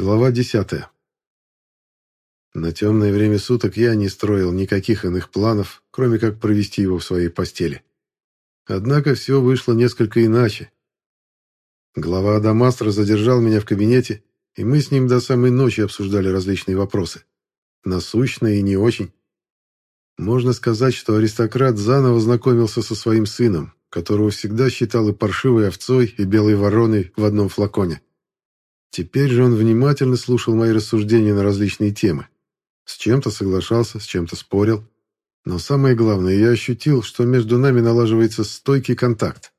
Глава 10. На темное время суток я не строил никаких иных планов, кроме как провести его в своей постели. Однако все вышло несколько иначе. Глава Адамастра задержал меня в кабинете, и мы с ним до самой ночи обсуждали различные вопросы. Насущные и не очень. Можно сказать, что аристократ заново знакомился со своим сыном, которого всегда считал и паршивой овцой, и белой вороной в одном флаконе. Теперь же он внимательно слушал мои рассуждения на различные темы. С чем-то соглашался, с чем-то спорил. Но самое главное, я ощутил, что между нами налаживается стойкий контакт.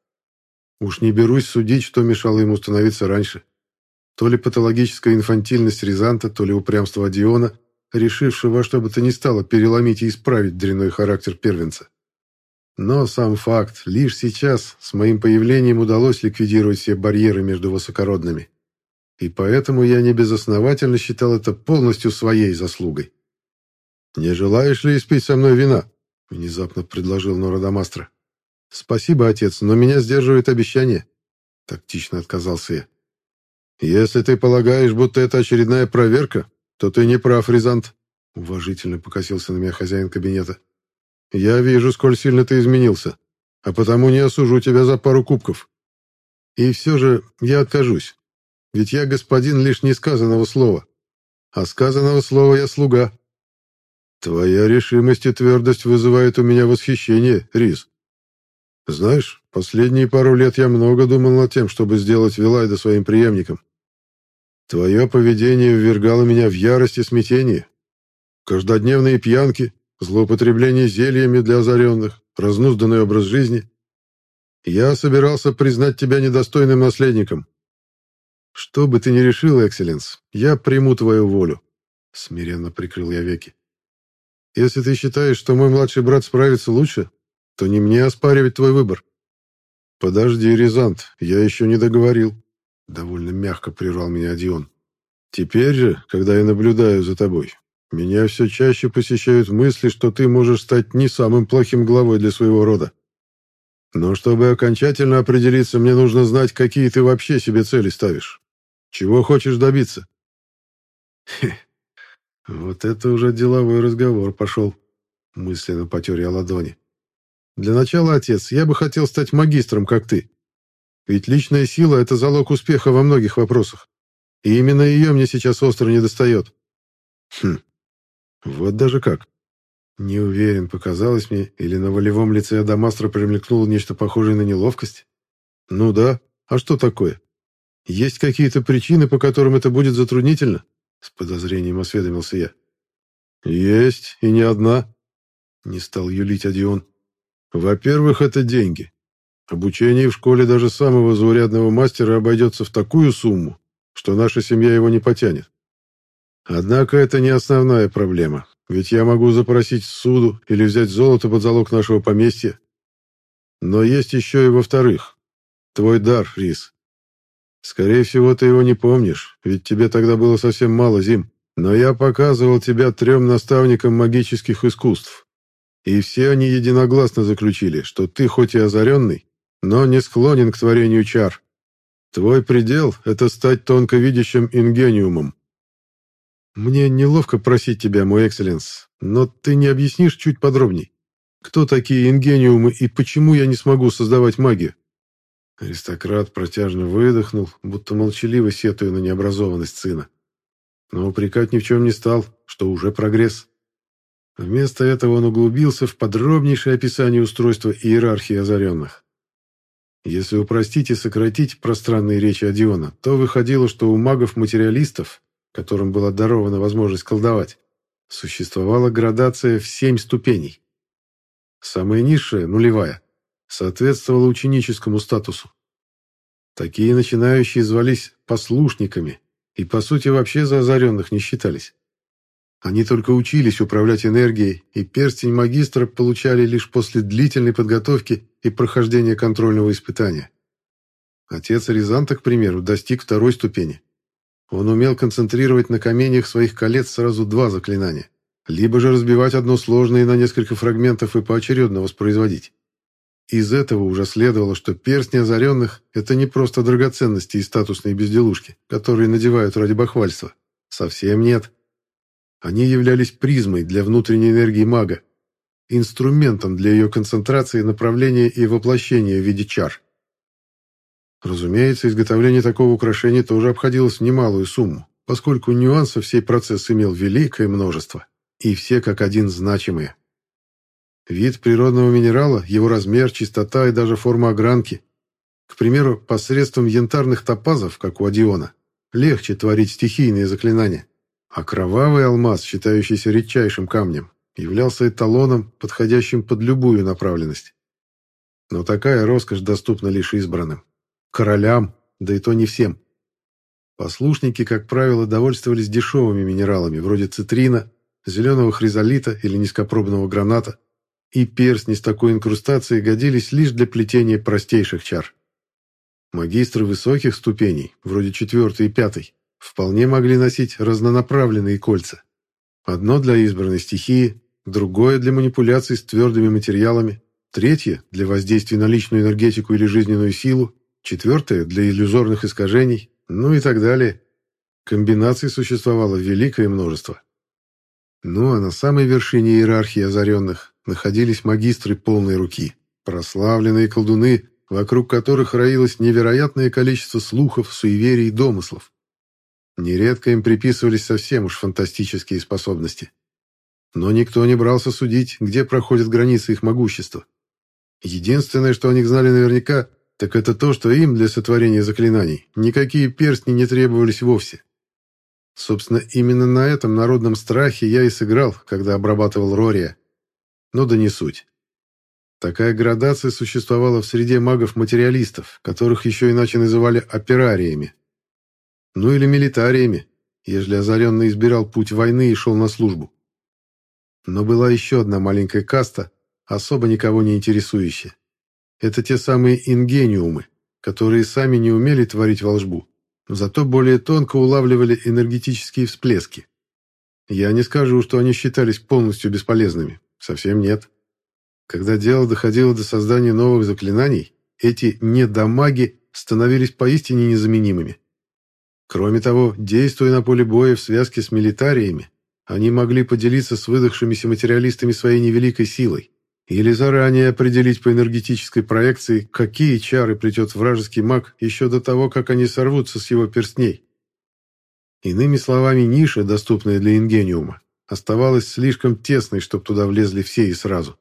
Уж не берусь судить, что мешало ему становиться раньше. То ли патологическая инфантильность Рязанта, то ли упрямство Адиона, решившего во что бы то ни стало переломить и исправить дрянной характер первенца. Но сам факт, лишь сейчас с моим появлением удалось ликвидировать все барьеры между высокородными и поэтому я не безосновательно считал это полностью своей заслугой. «Не желаешь ли испить со мной вина?» — внезапно предложил Нородомастро. «Спасибо, отец, но меня сдерживает обещание», — тактично отказался я. «Если ты полагаешь, будто это очередная проверка, то ты не прав, Рязант», — уважительно покосился на меня хозяин кабинета. «Я вижу, сколь сильно ты изменился, а потому не осужу тебя за пару кубков. И все же я откажусь. Ведь я господин лишь несказанного слова. А сказанного слова я слуга. Твоя решимость и твердость вызывают у меня восхищение, Рис. Знаешь, последние пару лет я много думал над тем, чтобы сделать Вилайда своим преемником. Твое поведение ввергало меня в ярость и смятение. Каждодневные пьянки, злоупотребление зельями для озаренных, разнузданный образ жизни. Я собирался признать тебя недостойным наследником, «Что бы ты ни решил, Экселленс, я приму твою волю», — смиренно прикрыл я веки. «Если ты считаешь, что мой младший брат справится лучше, то не мне оспаривать твой выбор». «Подожди, Рязант, я еще не договорил», — довольно мягко прервал меня Дион. «Теперь же, когда я наблюдаю за тобой, меня все чаще посещают мысли, что ты можешь стать не самым плохим главой для своего рода. Но чтобы окончательно определиться, мне нужно знать, какие ты вообще себе цели ставишь. Чего хочешь добиться? Хе, вот это уже деловой разговор пошел. Мысленно потер я ладони. Для начала, отец, я бы хотел стать магистром, как ты. Ведь личная сила — это залог успеха во многих вопросах. И именно ее мне сейчас остро недостает. Хм, вот даже как. Не уверен, показалось мне, или на волевом лице Адамастра примелькнуло нечто похожее на неловкость. Ну да, а что такое? Есть какие-то причины, по которым это будет затруднительно? С подозрением осведомился я. Есть, и не одна. Не стал юлить Адион. Во-первых, это деньги. Обучение в школе даже самого заурядного мастера обойдется в такую сумму, что наша семья его не потянет. Однако это не основная проблема. Ведь я могу запросить суду или взять золото под залог нашего поместья. Но есть еще и во-вторых. Твой дар, Рис. Скорее всего, ты его не помнишь, ведь тебе тогда было совсем мало зим. Но я показывал тебя трем наставникам магических искусств. И все они единогласно заключили, что ты хоть и озаренный, но не склонен к творению чар. Твой предел — это стать тонковидящим ингениумом. «Мне неловко просить тебя, мой экселленс, но ты не объяснишь чуть подробней? Кто такие ингениумы и почему я не смогу создавать магию?» Аристократ протяжно выдохнул, будто молчаливо сетуя на необразованность сына. Но упрекать ни в чем не стал, что уже прогресс. Вместо этого он углубился в подробнейшее описание устройства иерархии озаренных. Если упростить и сократить пространные речи Одиона, то выходило, что у магов-материалистов которым была дарована возможность колдовать, существовала градация в семь ступеней. Самая низшая, нулевая, соответствовала ученическому статусу. Такие начинающие звались послушниками и, по сути, вообще за озаренных не считались. Они только учились управлять энергией, и перстень магистра получали лишь после длительной подготовки и прохождения контрольного испытания. Отец Рязанта, к примеру, достиг второй ступени. Он умел концентрировать на каменьях своих колец сразу два заклинания, либо же разбивать одно сложное на несколько фрагментов и поочередно воспроизводить. Из этого уже следовало, что перстни озаренных – это не просто драгоценности и статусные безделушки, которые надевают ради бахвальства. Совсем нет. Они являлись призмой для внутренней энергии мага, инструментом для ее концентрации, направления и воплощения в виде чар. Разумеется, изготовление такого украшения тоже обходилось в немалую сумму, поскольку нюансов сей процесс имел великое множество, и все как один значимые. Вид природного минерала, его размер, чистота и даже форма огранки. К примеру, посредством янтарных топазов, как у Адиона, легче творить стихийные заклинания. А кровавый алмаз, считающийся редчайшим камнем, являлся эталоном, подходящим под любую направленность. Но такая роскошь доступна лишь избранным. Королям, да и то не всем. Послушники, как правило, довольствовались дешевыми минералами, вроде цитрина, зеленого хризолита или низкопробного граната, и перстни с такой инкрустацией годились лишь для плетения простейших чар. Магистры высоких ступеней, вроде четвертой и пятой, вполне могли носить разнонаправленные кольца. Одно для избранной стихии, другое для манипуляций с твердыми материалами, третье для воздействия на личную энергетику или жизненную силу, четвертое для иллюзорных искажений, ну и так далее. Комбинаций существовало великое множество. Ну а на самой вершине иерархии озаренных находились магистры полной руки, прославленные колдуны, вокруг которых роилось невероятное количество слухов, суеверий и домыслов. Нередко им приписывались совсем уж фантастические способности. Но никто не брался судить, где проходят границы их могущества. Единственное, что о них знали наверняка, так это то, что им для сотворения заклинаний никакие перстни не требовались вовсе. Собственно, именно на этом народном страхе я и сыграл, когда обрабатывал Рория. Но да не суть. Такая градация существовала в среде магов-материалистов, которых еще иначе называли операриями. Ну или милитариями, ежели озаренный избирал путь войны и шел на службу. Но была еще одна маленькая каста, особо никого не интересующая. Это те самые ингениумы, которые сами не умели творить волшбу, зато более тонко улавливали энергетические всплески. Я не скажу, что они считались полностью бесполезными. Совсем нет. Когда дело доходило до создания новых заклинаний, эти недомаги становились поистине незаменимыми. Кроме того, действуя на поле боя в связке с милитариями, они могли поделиться с выдохшимися материалистами своей невеликой силой или заранее определить по энергетической проекции, какие чары плетет вражеский маг еще до того, как они сорвутся с его перстней. Иными словами, ниша, доступная для ингениума, оставалась слишком тесной, чтобы туда влезли все и сразу.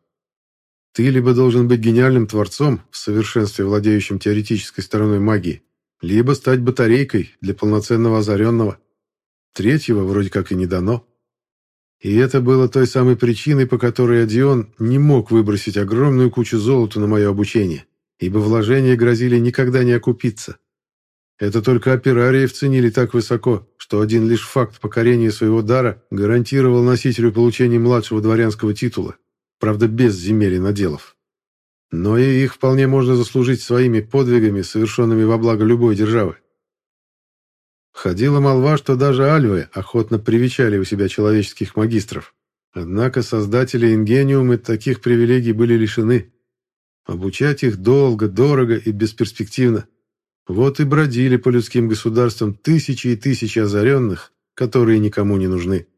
Ты либо должен быть гениальным творцом, в совершенстве владеющим теоретической стороной магии, либо стать батарейкой для полноценного озаренного. Третьего вроде как и не дано. И это было той самой причиной, по которой Адион не мог выбросить огромную кучу золота на мое обучение, ибо вложения грозили никогда не окупиться. Это только операриев ценили так высоко, что один лишь факт покорения своего дара гарантировал носителю получения младшего дворянского титула, правда без земель и наделов. Но и их вполне можно заслужить своими подвигами, совершенными во благо любой державы. Ходила молва, что даже альвы охотно привечали у себя человеческих магистров. Однако создатели ингениумы таких привилегий были лишены. Обучать их долго, дорого и бесперспективно. Вот и бродили по людским государствам тысячи и тысячи озаренных, которые никому не нужны.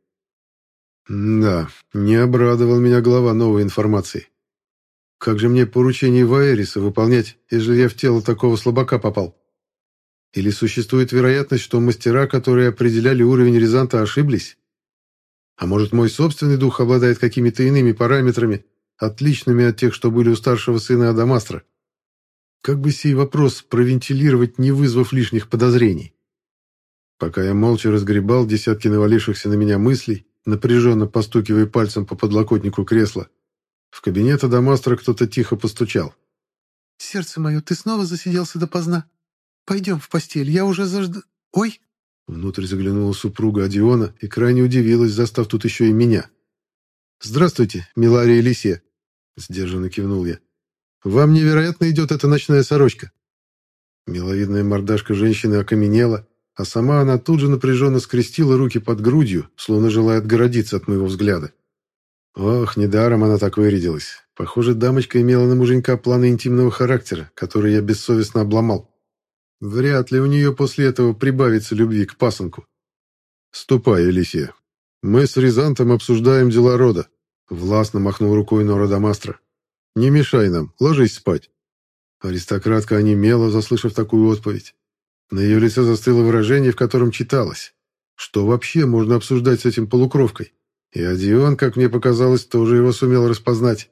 Да, не обрадовал меня глава новой информации. Как же мне поручение Ваэриса выполнять, если я в тело такого слабака попал? Или существует вероятность, что мастера, которые определяли уровень Рязанта, ошиблись? А может, мой собственный дух обладает какими-то иными параметрами, отличными от тех, что были у старшего сына Адамастра? Как бы сей вопрос провентилировать, не вызвав лишних подозрений? Пока я молча разгребал десятки навалившихся на меня мыслей, напряженно постукивая пальцем по подлокотнику кресла, в кабинет Адамастра кто-то тихо постучал. «Сердце мое, ты снова засиделся допоздна? Пойдем в постель, я уже зажд... Ой!» Внутрь заглянула супруга Адиона и крайне удивилась, застав тут еще и меня. «Здравствуйте, Милария Лисия!» — сдержанно кивнул я. «Вам невероятно идет эта ночная сорочка!» Миловидная мордашка женщины окаменела, а сама она тут же напряженно скрестила руки под грудью, словно желая отгородиться от моего взгляда. Ох, недаром она так вырядилась. Похоже, дамочка имела на муженька планы интимного характера, которые я бессовестно обломал. Вряд ли у нее после этого прибавится любви к пасынку. «Ступай, Елисия. Мы с Рязантом обсуждаем дела рода», — властно махнул рукой Нора Дамастра. «Не мешай нам, ложись спать». Аристократка онемела, заслышав такую отповедь. На ее лице застыло выражение, в котором читалось. Что вообще можно обсуждать с этим полукровкой? И Адион, как мне показалось, тоже его сумел распознать.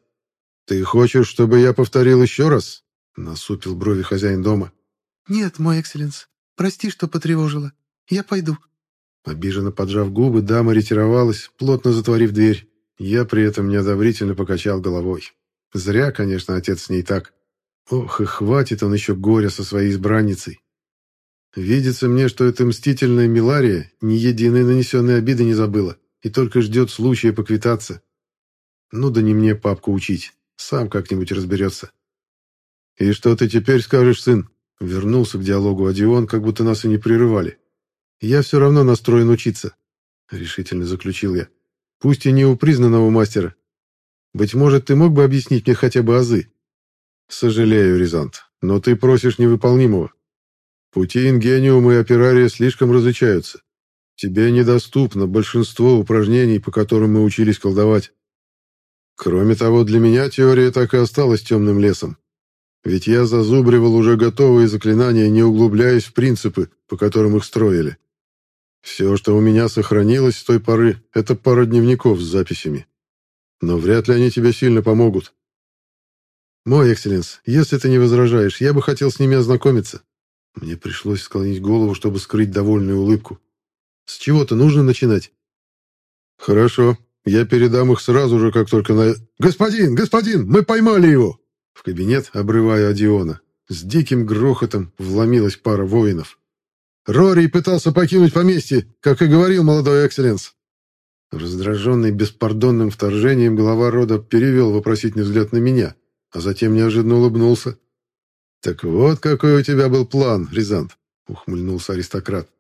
«Ты хочешь, чтобы я повторил еще раз?» — насупил брови хозяин дома. «Нет, мой экселленс. Прости, что потревожила. Я пойду». Обиженно поджав губы, дама ретировалась, плотно затворив дверь. Я при этом неодобрительно покачал головой. Зря, конечно, отец с ней так. Ох, и хватит он еще горя со своей избранницей. Видится мне, что эта мстительная Милария ни единой нанесенной обиды не забыла и только ждет случая поквитаться. Ну да не мне папку учить, сам как-нибудь разберется. «И что ты теперь скажешь, сын?» Вернулся к диалогу Одион, как будто нас и не прерывали. «Я все равно настроен учиться», — решительно заключил я. «Пусть и не у признанного мастера. Быть может, ты мог бы объяснить мне хотя бы азы?» «Сожалею, Рязант, но ты просишь невыполнимого. Пути Ингениума и Оперария слишком различаются. Тебе недоступно большинство упражнений, по которым мы учились колдовать. Кроме того, для меня теория так и осталась темным лесом. Ведь я зазубривал уже готовые заклинания, не углубляясь в принципы, по которым их строили. Все, что у меня сохранилось с той поры, это пара дневников с записями. Но вряд ли они тебе сильно помогут. Мой экселленс, если ты не возражаешь, я бы хотел с ними ознакомиться. Мне пришлось склонить голову, чтобы скрыть довольную улыбку. С чего-то нужно начинать. Хорошо, я передам их сразу же, как только на... Господин, господин, мы поймали его! В кабинет, обрывая Одиона, с диким грохотом вломилась пара воинов. Рори пытался покинуть поместье, как и говорил молодой экселленс. Раздраженный беспардонным вторжением, глава рода перевел вопросительный взгляд на меня, а затем неожиданно улыбнулся. «Так вот какой у тебя был план, Рязант», — ухмыльнулся аристократ.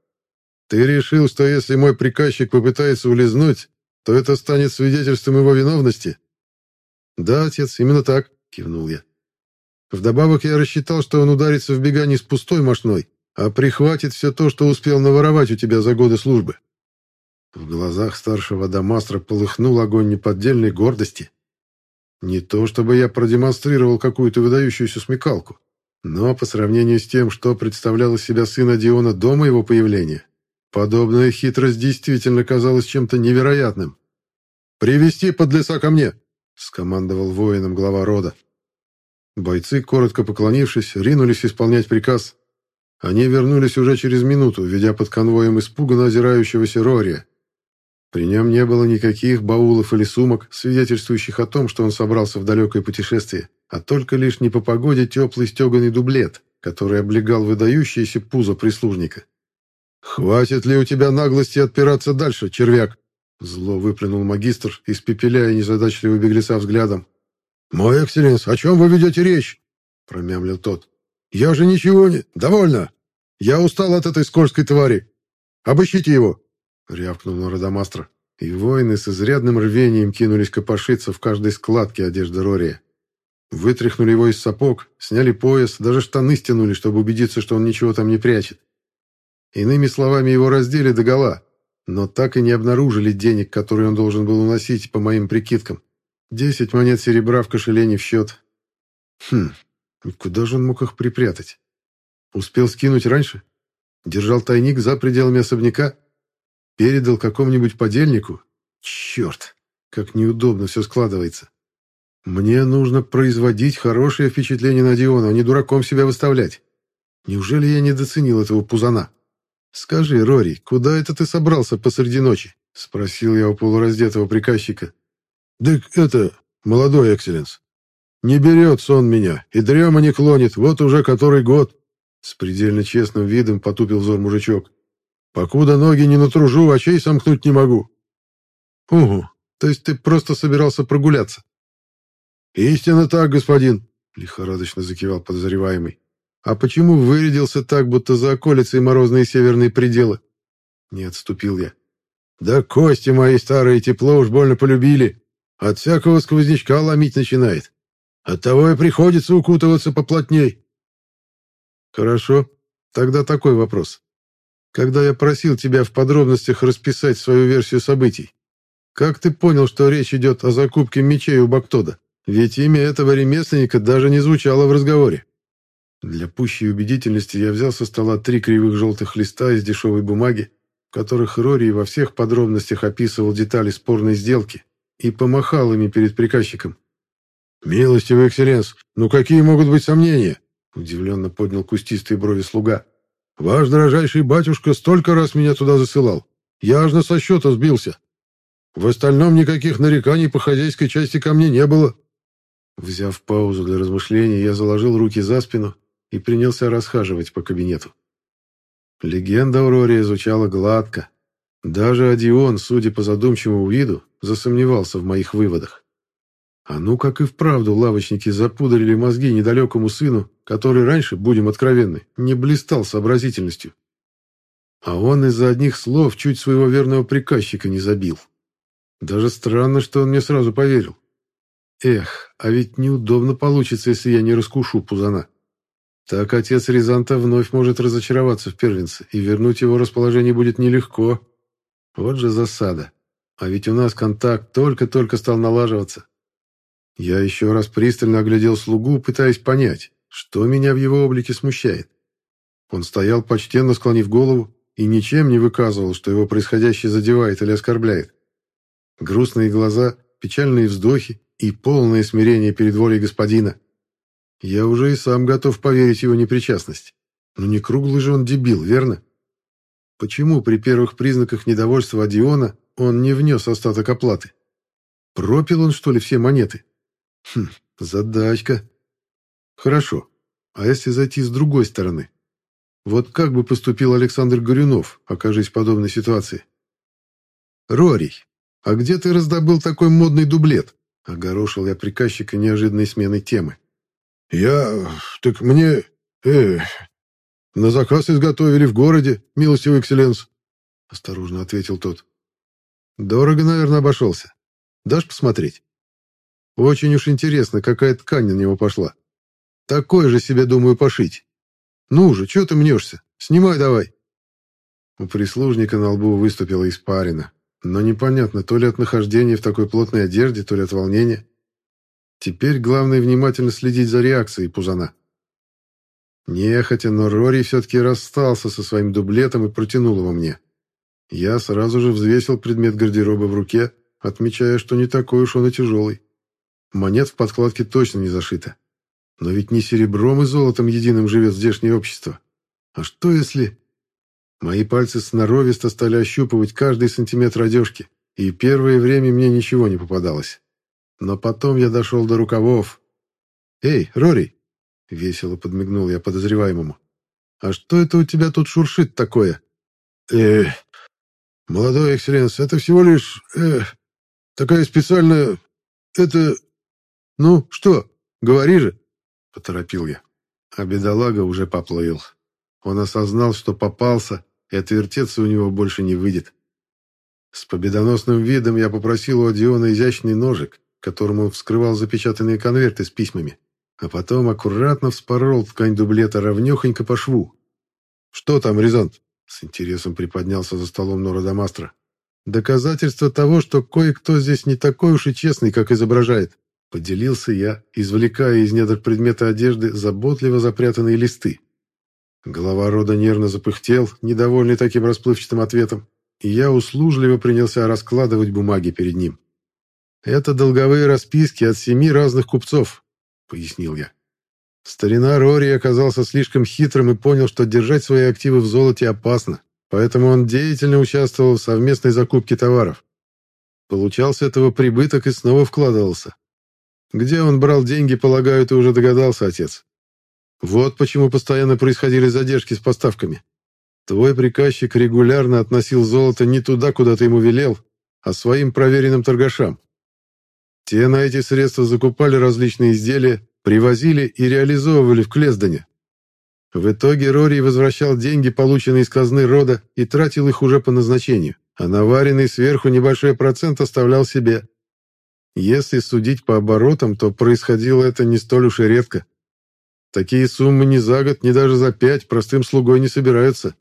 «Ты решил, что если мой приказчик попытается улизнуть, то это станет свидетельством его виновности?» «Да, отец, именно так», — кивнул я. «Вдобавок я рассчитал, что он ударится в бега не с пустой мошной, а прихватит все то, что успел наворовать у тебя за годы службы». В глазах старшего Дамастра полыхнул огонь неподдельной гордости. Не то чтобы я продемонстрировал какую-то выдающуюся смекалку. Но по сравнению с тем, что представлял из себя сын Диона до моего появления, подобная хитрость действительно казалась чем-то невероятным. «Привести подлеца ко мне!» — скомандовал воином глава рода. Бойцы, коротко поклонившись, ринулись исполнять приказ. Они вернулись уже через минуту, ведя под конвоем испуганно озирающегося Рория. При нем не было никаких баулов или сумок, свидетельствующих о том, что он собрался в далекое путешествие а только лишь не по погоде теплый стеганый дублет, который облегал выдающееся пузо прислужника. «Хватит ли у тебя наглости отпираться дальше, червяк?» Зло выплюнул магистр, испепеляя незадачливого беглеца взглядом. «Мой экселленс, о чем вы ведете речь?» промямлил тот. «Я же ничего не... Довольно! Я устал от этой скользкой твари! Обыщите его!» рявкнул на и воины с изрядным рвением кинулись копошиться в каждой складке одежды Рория. Вытряхнули его из сапог, сняли пояс, даже штаны стянули, чтобы убедиться, что он ничего там не прячет. Иными словами, его раздели догола, но так и не обнаружили денег, которые он должен был уносить, по моим прикидкам. Десять монет серебра в кошеле не в счет. Хм, куда же он мог их припрятать? Успел скинуть раньше? Держал тайник за пределами особняка? Передал какому-нибудь подельнику? Черт, как неудобно все складывается. Мне нужно производить хорошее впечатление на Диона, а не дураком себя выставлять. Неужели я недооценил этого пузана? Скажи, Рори, куда это ты собрался посреди ночи? Спросил я у полураздетого приказчика. «Так это, молодой экселленс, не берет сон меня, и дрема не клонит, вот уже который год». С предельно честным видом потупил взор мужичок. «Покуда ноги не натружу, очей сомкнуть не могу». «Угу, то есть ты просто собирался прогуляться?» «Истинно так, господин», — лихорадочно закивал подозреваемый. «А почему вырядился так, будто за околицей морозные северные пределы?» Не отступил я. «Да кости мои старые тепло уж больно полюбили», От всякого сквознячка ломить начинает. Оттого и приходится укутываться поплотней. Хорошо, тогда такой вопрос. Когда я просил тебя в подробностях расписать свою версию событий, как ты понял, что речь идет о закупке мечей у Бактода? Ведь имя этого ремесленника даже не звучало в разговоре. Для пущей убедительности я взял со стола три кривых желтых листа из дешевой бумаги, в которых Рори во всех подробностях описывал детали спорной сделки и помахал ими перед приказчиком. «Милостивый экселленс, ну какие могут быть сомнения?» Удивленно поднял кустистые брови слуга. «Ваш дорожайший батюшка столько раз меня туда засылал. Я аж на со счета сбился. В остальном никаких нареканий по хозяйской части ко мне не было». Взяв паузу для размышлений, я заложил руки за спину и принялся расхаживать по кабинету. Легенда Аурории звучала гладко. Даже Одион, судя по задумчивому виду, засомневался в моих выводах. А ну как и вправду лавочники запудрили мозги недалекому сыну, который раньше, будем откровенны, не блистал сообразительностью. А он из-за одних слов чуть своего верного приказчика не забил. Даже странно, что он мне сразу поверил. Эх, а ведь неудобно получится, если я не раскушу пузана. Так отец Рязанта вновь может разочароваться в первенце, и вернуть его расположение будет нелегко. Вот же засада. А ведь у нас контакт только-только стал налаживаться. Я еще раз пристально оглядел слугу, пытаясь понять, что меня в его облике смущает. Он стоял почтенно склонив голову и ничем не выказывал, что его происходящее задевает или оскорбляет. Грустные глаза, печальные вздохи и полное смирение перед волей господина. Я уже и сам готов поверить его непричастность. Но не круглый же он дебил, верно? Почему при первых признаках недовольства Адиона он не внес остаток оплаты? Пропил он, что ли, все монеты? Хм, задачка. Хорошо. А если зайти с другой стороны? Вот как бы поступил Александр Горюнов, окажись в подобной ситуации? Рорий, а где ты раздобыл такой модный дублет? Огорошил я приказчика неожиданной сменой темы. Я... так мне... э... на заказ изготовили в городе, милостивый экселленс. Осторожно ответил тот. Дорого, наверное, обошелся. Дашь посмотреть? Очень уж интересно, какая ткань на него пошла. Такой же себе думаю пошить. Ну же, чего ты мнешься? Снимай давай. У прислужника на лбу выступила испарина. Но непонятно, то ли от нахождения в такой плотной одежде, то ли от волнения. Теперь главное внимательно следить за реакцией Пузана. Нехотя, но Рори все-таки расстался со своим дублетом и протянул его мне. Я сразу же взвесил предмет гардероба в руке, отмечая, что не такой уж он и тяжелый. Монет в подкладке точно не зашито. Но ведь не серебром и золотом единым живет здешнее общество. А что если... Мои пальцы сноровисто стали ощупывать каждый сантиметр одежки, и первое время мне ничего не попадалось. Но потом я дошел до рукавов. «Эй, Рори!» — весело подмигнул я подозреваемому. «А что это у тебя тут шуршит такое?» «Э, молодой экселленс, это всего лишь... э, такая специальная... это... «Ну, что? Говори же!» — поторопил я. А бедолага уже поплыл. Он осознал, что попался, и отвертеться у него больше не выйдет. С победоносным видом я попросил у Одиона изящный ножик, которым он вскрывал запечатанные конверты с письмами, а потом аккуратно вспорол ткань дублета ровнёхонько по шву. «Что там, Рязант?» — с интересом приподнялся за столом Нора. «Доказательство того, что кое-кто здесь не такой уж и честный, как изображает», Поделился я, извлекая из недр предмета одежды заботливо запрятанные листы. Голова рода нервно запыхтел, недовольный таким расплывчатым ответом, и я услужливо принялся раскладывать бумаги перед ним. «Это долговые расписки от семи разных купцов», — пояснил я. Старина Рори оказался слишком хитрым и понял, что держать свои активы в золоте опасно, поэтому он деятельно участвовал в совместной закупке товаров. Получал с этого прибыток и снова вкладывался, где он брал деньги, полагаю, ты уже догадался, отец. Вот почему постоянно происходили задержки с поставками. Твой приказчик регулярно относил золото не туда, куда ты ему велел, а своим проверенным торгашам. Те на эти средства закупали различные изделия, привозили и реализовывали в Клездане. В итоге Рори возвращал деньги, полученные из казны рода, и тратил их уже по назначению, а наваренный сверху небольшой процент оставлял себе. Если судить по оборотам, то происходило это не столь уж и редко. Такие суммы ни за год, ни даже за пять простым слугой не собираются.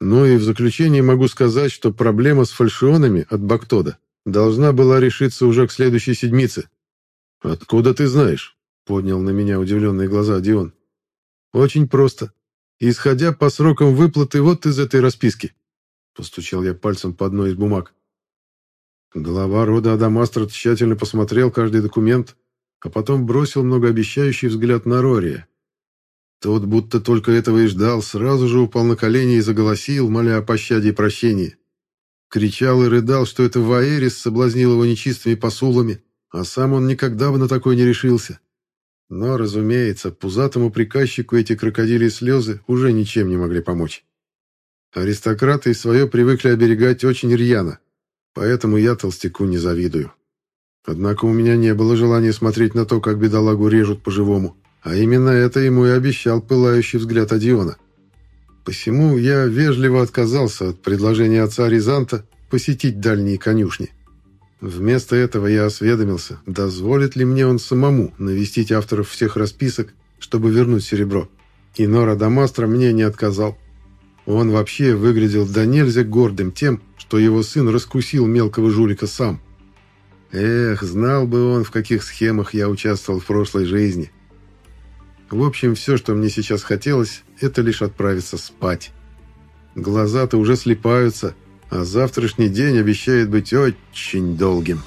Ну и в заключение могу сказать, что проблема с фальшионами от Бактода должна была решиться уже к следующей седмице. «Откуда ты знаешь?» — поднял на меня удивленные глаза Дион. «Очень просто. Исходя по срокам выплаты вот из этой расписки». Постучал я пальцем по одной из бумаг. Глава рода Адамастра тщательно посмотрел каждый документ, а потом бросил многообещающий взгляд на Рория. Тот, будто только этого и ждал, сразу же упал на колени и заголосил, моля о пощаде и прощении. Кричал и рыдал, что это Ваэрис соблазнил его нечистыми посулами, а сам он никогда бы на такое не решился. Но, разумеется, пузатому приказчику эти крокодилии слезы уже ничем не могли помочь. Аристократы свое привыкли оберегать очень рьяно, поэтому я толстяку не завидую. Однако у меня не было желания смотреть на то, как бедолагу режут по-живому. А именно это ему и обещал пылающий взгляд Адиона. Посему я вежливо отказался от предложения отца Рязанта посетить дальние конюшни. Вместо этого я осведомился, дозволит ли мне он самому навестить авторов всех расписок, чтобы вернуть серебро. И Нора Дамастро мне не отказал. Он вообще выглядел до нельзя гордым тем, что его сын раскусил мелкого жулика сам. Эх, знал бы он, в каких схемах я участвовал в прошлой жизни. В общем, все, что мне сейчас хотелось, это лишь отправиться спать. Глаза-то уже слепаются, а завтрашний день обещает быть очень долгим.